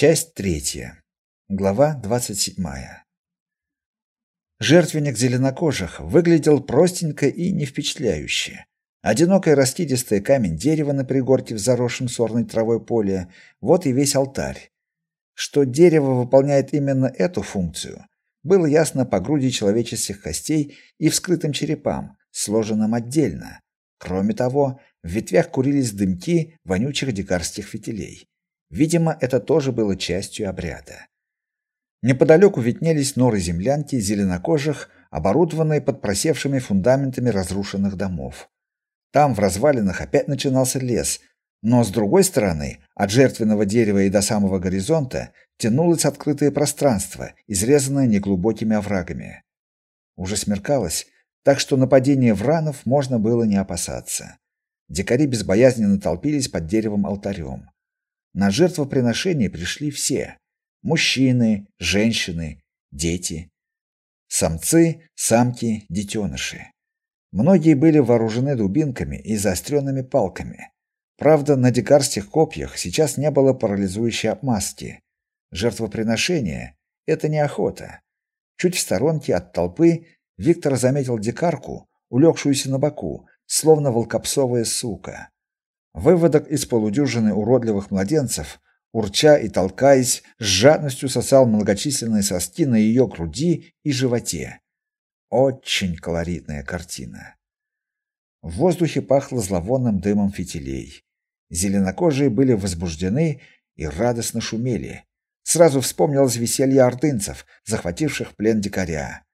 Часть третья. Глава 27. Жертвенник зеленокожих выглядел простенько и не впечатляюще. Одинокое растидистое камень дерева на пригорке в заросшем сорной травой поле вот и весь алтарь. Что дерево выполняет именно эту функцию, было ясно по груди человеческих костей и вскрытым черепам, сложенным отдельно. Кроме того, в ветвях курились дымки вонючих дикарских фитилей. Видимо, это тоже было частью обряда. Неподалеку виднелись норы землянки зеленокожих, оборудованные под просевшими фундаментами разрушенных домов. Там в развалинах опять начинался лес, но с другой стороны, от жертвенного дерева и до самого горизонта тянулось открытое пространство, изрезанное неглубокими оврагами. Уже смеркалось, так что нападения вранов можно было не опасаться. Дикари безбоязненно толпились под деревом алтарем. На жертвоприношение пришли все: мужчины, женщины, дети, самцы, самки, детеныши. Многие были вооружены дубинками и заостренными палками. Правда, на дикарских копьях сейчас не было парализующей обмазки. Жертвоприношение это не охота. Чуть в сторонке от толпы Виктор заметил дикарку, улегшуюся на боку, словно волкопсовая сука. Выводок из полудюжины уродливых младенцев, урча и толкаясь, с жадностью сосал многочисленные соски на ее груди и животе. Очень колоритная картина. В воздухе пахло зловонным дымом фитилей. Зеленокожие были возбуждены и радостно шумели. Сразу вспомнилось веселье ордынцев, захвативших в плен дикаря.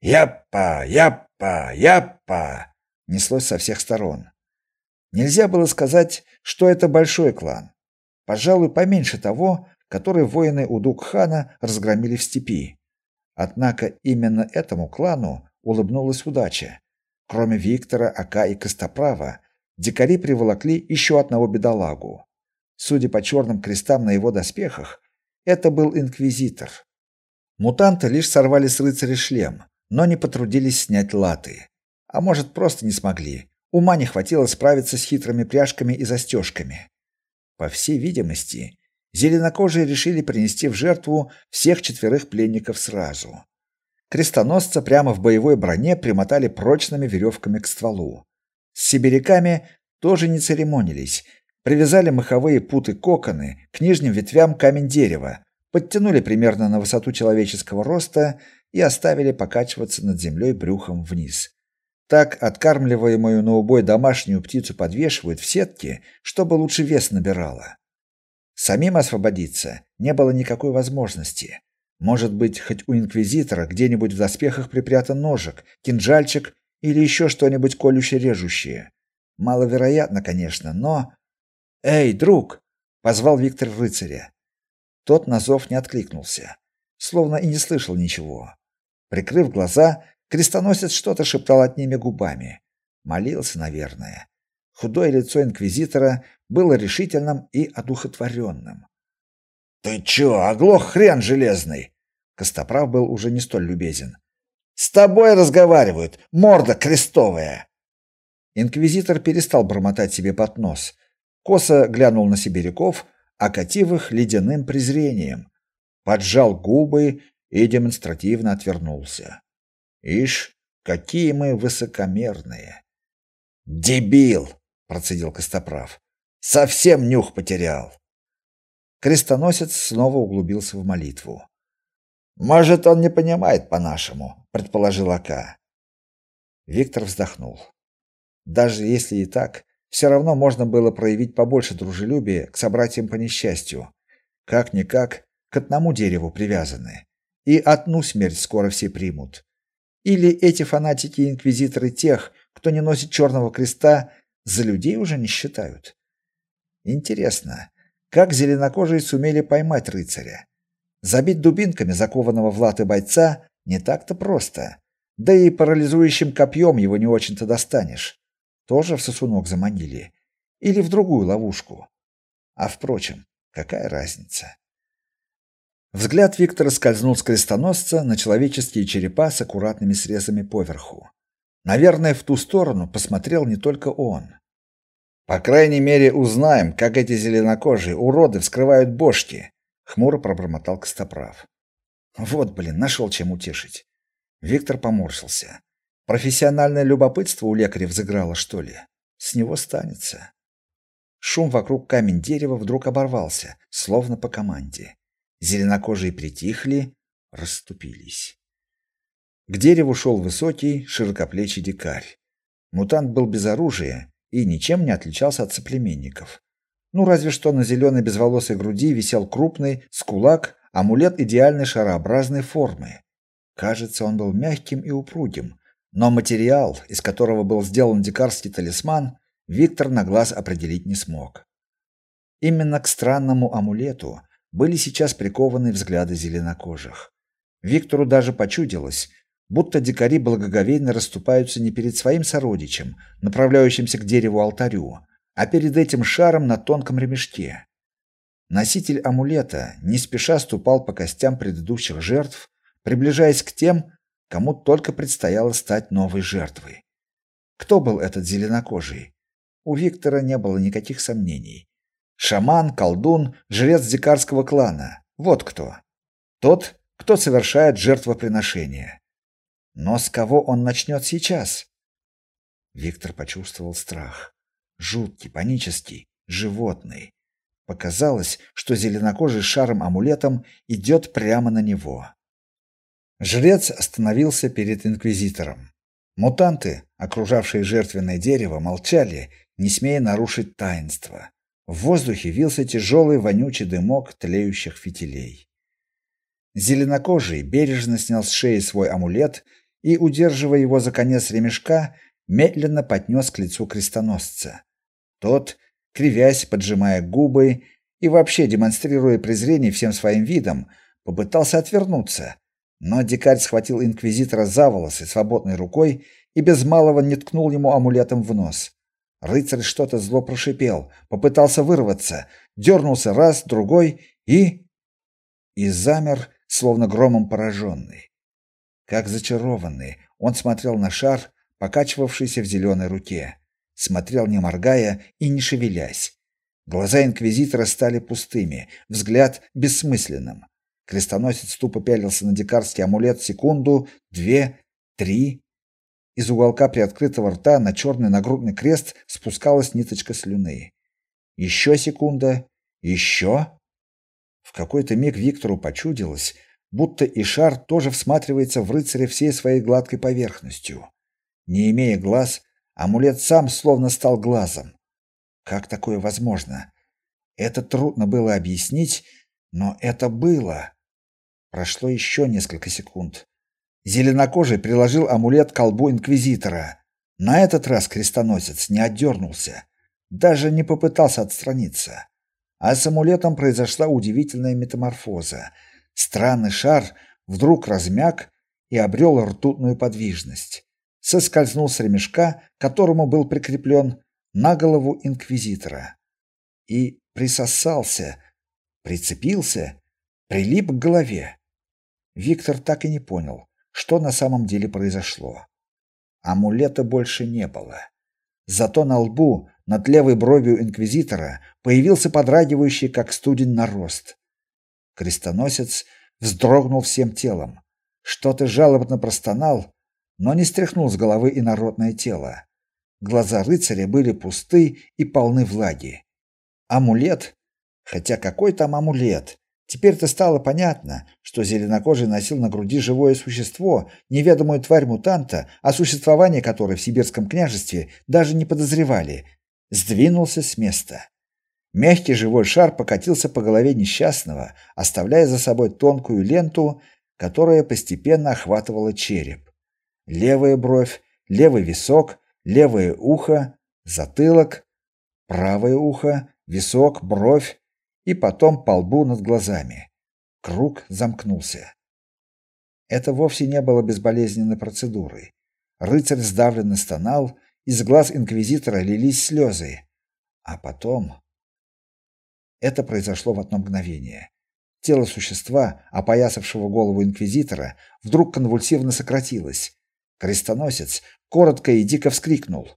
«Яппа! Яппа! Яппа!» неслось со всех сторон. Нельзя было сказать, что это большой клан. Пожалуй, поменьше того, который воины Удук-хана разгромили в степи. Однако именно этому клану улыбнулась удача. Кроме Виктора, Ака и Костоправа, дикари приволокли еще одного бедолагу. Судя по черным крестам на его доспехах, это был инквизитор. Мутанты лишь сорвали с рыцаря шлем, но не потрудились снять латы. А может, просто не смогли. Ума не хватило справиться с хитрыми пряжками и застежками. По всей видимости, зеленокожие решили принести в жертву всех четверых пленников сразу. Крестоносца прямо в боевой броне примотали прочными веревками к стволу. С сибиряками тоже не церемонились. Привязали маховые путы-коконы к нижним ветвям камень дерева, подтянули примерно на высоту человеческого роста и оставили покачиваться над землей брюхом вниз. Так откармливаемую на убой домашнюю птицу подвешивают в сетке, чтобы лучше вес набирала. Самим освободиться не было никакой возможности. Может быть, хоть у инквизитора где-нибудь в доспехах припрятан ножик, кинжальчик или еще что-нибудь колюще-режущее. Маловероятно, конечно, но "Эй, друг!" позвал Виктор рыцаря. Тот на зов не откликнулся, словно и не слышал ничего. Прикрыв глаза, Крестоносец что-то шептал одними губами. Молился, наверное. Худое лицо инквизитора было решительным и одухотворенным. Ты чё, оглох хрен железный? Костоправ был уже не столь любезен. С тобой разговаривают, морда крестовая. Инквизитор перестал бормотать себе под нос. Косо глянул на сибиряков, окатив их ледяным презрением, поджал губы и демонстративно отвернулся. Ишь, какие мы высокомерные. Дебил, процедил Костоправ. Совсем нюх потерял. Крестоносец снова углубился в молитву. Может, он не понимает по-нашему, предположил Ака. Виктор вздохнул. Даже если и так, все равно можно было проявить побольше дружелюбия к собратьям по несчастью. Как никак к одному дереву привязаны. И одну смерть скоро все примут. Или эти фанатики-инквизиторы тех, кто не носит черного креста, за людей уже не считают? Интересно, как зеленокожие сумели поймать рыцаря? Забить дубинками закованного в латы бойца не так-то просто. Да и парализующим копьем его не очень-то достанешь. Тоже в сосунок заманили. Или в другую ловушку. А впрочем, какая разница? Взгляд Виктора скользнул с крестоносца на человеческие черепа с аккуратными срезами поверху. Наверное, в ту сторону посмотрел не только он. По крайней мере, узнаем, как эти зеленокожие уроды вскрывают бошки, хмуро пробормотал Костоправ. Вот, блин, нашел чем утешить. Виктор поморщился. Профессиональное любопытство у лекаря взыграло, что ли? С него станется. Шум вокруг камень дерева вдруг оборвался, словно по команде. Зеленокожие притихли, расступились. К дереву шел высокий, широкоплечий дикарь. Мутант был без оружия и ничем не отличался от соплеменников. Ну, разве что на зеленой безволосой груди висел крупный, с кулак, амулет идеальной шарообразной формы. Кажется, он был мягким и упругим, но материал, из которого был сделан дикарский талисман, Виктор на глаз определить не смог. Именно к странному амулету были сейчас прикованы взгляды зеленокожих. Виктору даже почудилось, будто дикари благоговейно расступаются не перед своим сородичем, направляющимся к дереву-алтарю, а перед этим шаром на тонком ремешке. Носитель амулета не спеша ступал по костям предыдущих жертв, приближаясь к тем, кому только предстояло стать новой жертвой. Кто был этот зеленокожий? У Виктора не было никаких сомнений. Шаман, колдун, жрец дикарского клана. Вот кто. Тот, кто совершает жертвоприношение. Но с кого он начнет сейчас? Виктор почувствовал страх. Жуткий, панический, животный. Показалось, что зеленокожий шаром-амулетом идет прямо на него. Жрец остановился перед инквизитором. Мутанты, окружавшие жертвенное дерево, молчали, не смея нарушить таинство. В воздухе вился тяжелый вонючий дымок тлеющих фитилей. Зеленокожий бережно снял с шеи свой амулет и, удерживая его за конец ремешка, медленно поднес к лицу крестоносца. Тот кривясь, поджимая губы и вообще демонстрируя презрение всем своим видом, попытался отвернуться, но дикарь схватил инквизитора за волосы свободной рукой и без малого не ткнул ему амулетом в нос. Рыцарь что-то зло прошипел, попытался вырваться, дернулся раз, другой и и замер, словно громом пораженный. Как зачарованный, он смотрел на шар, покачивавшийся в зеленой руке смотрел не моргая и не шевелясь. Глаза инквизитора стали пустыми, взгляд бессмысленным. Крестоносец тупо пялился на дикарский амулет секунду, две, три. Из уголка приоткрытого рта на черный нагрудный крест спускалась ниточка слюны. Еще секунда, еще. В какой-то миг Виктору почудилось, будто Ишар тоже всматривается в рыцаря всей своей гладкой поверхностью. Не имея глаз, Амулет сам словно стал глазом. Как такое возможно? Это трудно было объяснить, но это было. Прошло еще несколько секунд. Зеленокожий приложил амулет к колбу инквизитора. На этот раз крестоносец не отдернулся, даже не попытался отстраниться. А с амулетом произошла удивительная метаморфоза. Странный шар вдруг размяк и обрел ртутную подвижность соскользнул с ремешка, которому был прикреплен, на голову инквизитора и присосался, прицепился, прилип к голове. Виктор так и не понял, что на самом деле произошло. Амулета больше не было. Зато на лбу, над левой бровью инквизитора, появился подрагивающий, как студень, нарост. Крестоносец вздрогнул всем телом, что-то жалобно простонал но не стряхнул с головы инородное тело. Глаза рыцаря были пусты и полны влаги. Амулет? Хотя какой там амулет? Теперь-то стало понятно, что зеленокожий носил на груди живое существо, неведомую тварь-мутанта, о существовании которой в сибирском княжестве даже не подозревали. Сдвинулся с места. Мягкий живой шар покатился по голове несчастного, оставляя за собой тонкую ленту, которая постепенно охватывала череп левая бровь, левый висок, левое ухо, затылок, правое ухо, висок, бровь и потом по лбу над глазами. Круг замкнулся. Это вовсе не было безболезненной процедурой. Рыцарь сдавленно стонал, из глаз инквизитора лились слезы. А потом это произошло в одно мгновение. Тело существа, опоясавшего голову инквизитора, вдруг конвульсивно сократилось. Крестоносец коротко и дико вскрикнул.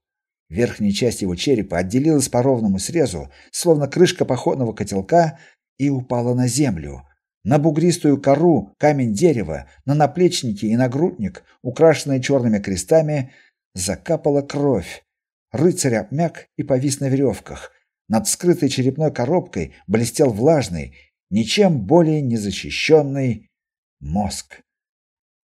Верхняя часть его черепа отделилась по ровному срезу, словно крышка походного котелка, и упала на землю. На бугристую кору, камень дерева, на наплечники и нагрудник, украшенные черными крестами, закапала кровь. Рыцарь обмяк и повис на веревках. Над скрытой черепной коробкой блестел влажный, ничем более не защищенный мозг.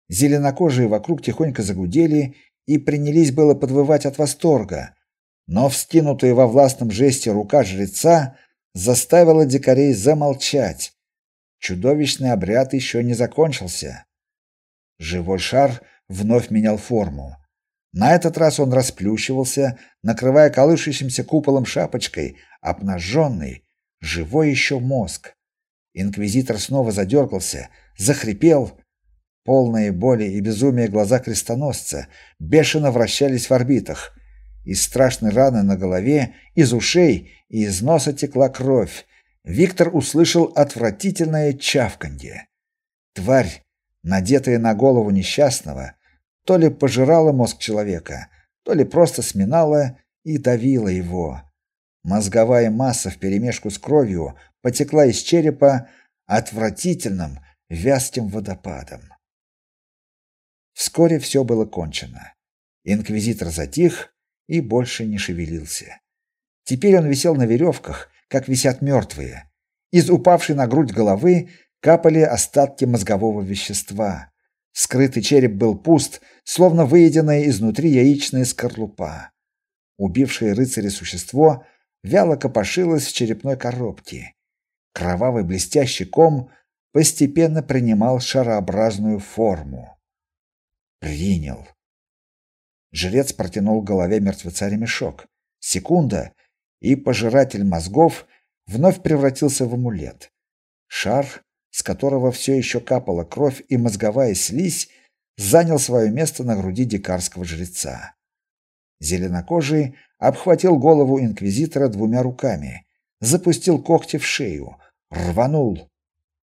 Зеленокожие вокруг тихонько загудели и принялись было подвывать от восторга, но вскинутая во властном жесте рука жреца заставила дикарей замолчать. Чудовищный обряд еще не закончился. Живой шар вновь менял форму. На этот раз он расплющивался, накрывая колышущимся куполом шапочкой обнаженный, живой еще мозг. Инквизитор снова задергался, захрипел. Полные боли и безумия глаза крестоносца бешено вращались в орбитах. Из страшной раны на голове, из ушей и из носа текла кровь. Виктор услышал отвратительное чавканье. Тварь, надетая на голову несчастного, то ли пожирала мозг человека, то ли просто сминала и давила его. Мозговая масса вперемешку с кровью потекла из черепа отвратительным вязким водопадом. Вскоре все было кончено. Инквизитор затих и больше не шевелился. Теперь он висел на веревках, как висят мертвые. Из упавшей на грудь головы капали остатки мозгового вещества. Скрытый череп был пуст, словно выеденная изнутри яичная скорлупа. Убившее рыцаря существо вяло копошилось в черепной коробке. Кровавый блестящий ком постепенно принимал шарообразную форму. Принял. Жрец протянул голове мертвеца ремешок. Секунда, и пожиратель мозгов вновь превратился в амулет. Шар, с которого все еще капала кровь и мозговая слизь, занял свое место на груди дикарского жреца. Зеленокожий обхватил голову инквизитора двумя руками, запустил когти в шею, рванул.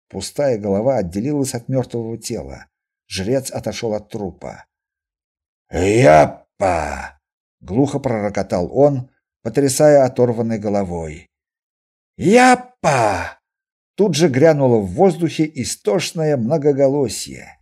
Пустая голова отделилась от мертвого тела. Жрец отошел от трупа. «Яппа!» — глухо пророкотал он, потрясая оторванной головой. «Яппа!» Тут же грянуло в воздухе истошное многоголосие.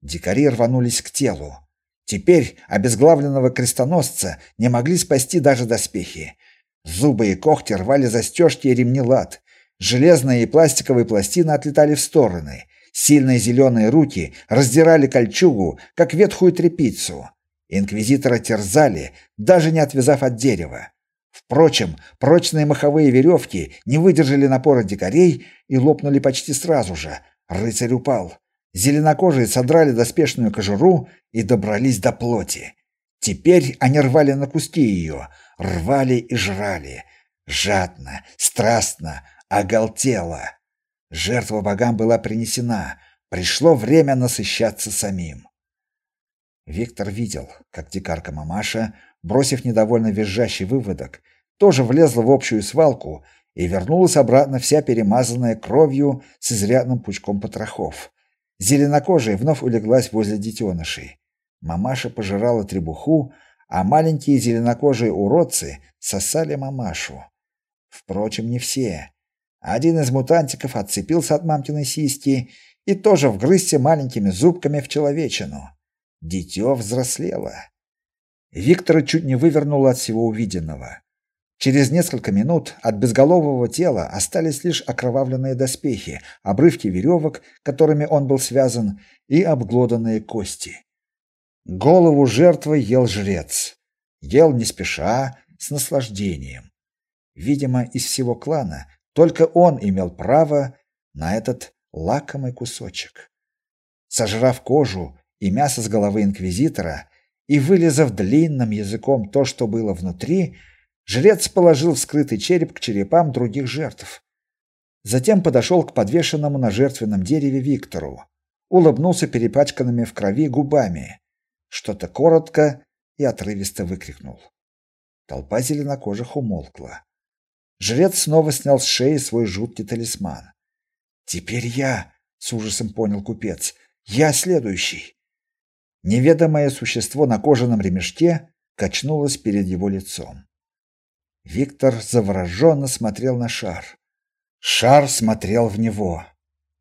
Дикари рванулись к телу. Теперь обезглавленного крестоносца не могли спасти даже доспехи. Зубы и когти рвали застежки и ремни лад. Железные и пластиковые пластины отлетали в стороны. Сильные зеленые руки раздирали кольчугу, как ветхую тряпицу. Инквизитора терзали, даже не отвязав от дерева. Впрочем, прочные маховые веревки не выдержали напора дикарей и лопнули почти сразу же. Рыцарь упал. Зеленокожие содрали доспешную кожуру и добрались до плоти. Теперь они рвали на куски ее, рвали и жрали. Жадно, страстно, оголтело. Жертва богам была принесена. Пришло время насыщаться самим. Виктор видел, как дикарка мамаша, бросив недовольно визжащий выводок, тоже влезла в общую свалку и вернулась обратно вся перемазанная кровью с изрядным пучком потрохов. Зеленокожая вновь улеглась возле детенышей. Мамаша пожирала требуху, а маленькие зеленокожие уродцы сосали мамашу. Впрочем, не все. Один из мутантиков отцепился от мамкиной сиськи и тоже вгрызся маленькими зубками в человечину. Дитё взрослело. Виктора чуть не вывернуло от всего увиденного. Через несколько минут от безголового тела остались лишь окровавленные доспехи, обрывки веревок, которыми он был связан, и обглоданные кости. Голову жертвы ел жрец. Ел не спеша, с наслаждением. Видимо, из всего клана только он имел право на этот лакомый кусочек. Сожрав кожу, и мясо с головы инквизитора, и вылезав длинным языком то, что было внутри, жрец положил вскрытый череп к черепам других жертв. Затем подошел к подвешенному на жертвенном дереве Виктору, улыбнулся перепачканными в крови губами, что-то коротко и отрывисто выкрикнул. Толпа зеленокожих умолкла. Жрец снова снял с шеи свой жуткий талисман. Теперь я, с ужасом понял купец. Я следующий. Неведомое существо на кожаном ремешке качнулось перед его лицом. Виктор завороженно смотрел на шар. Шар смотрел в него.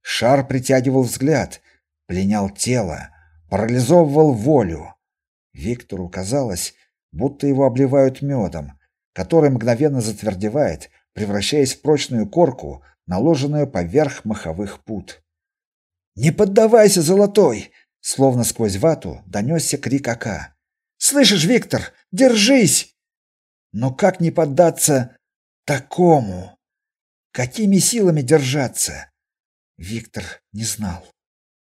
Шар притягивал взгляд, пленял тело, парализовывал волю. Виктору казалось, будто его обливают медом, который мгновенно затвердевает, превращаясь в прочную корку, наложенную поверх маховых пут. «Не поддавайся, золотой!» Словно сквозь вату донесся крик Ака. «Слышишь, Виктор, держись!» Но как не поддаться такому? Какими силами держаться? Виктор не знал.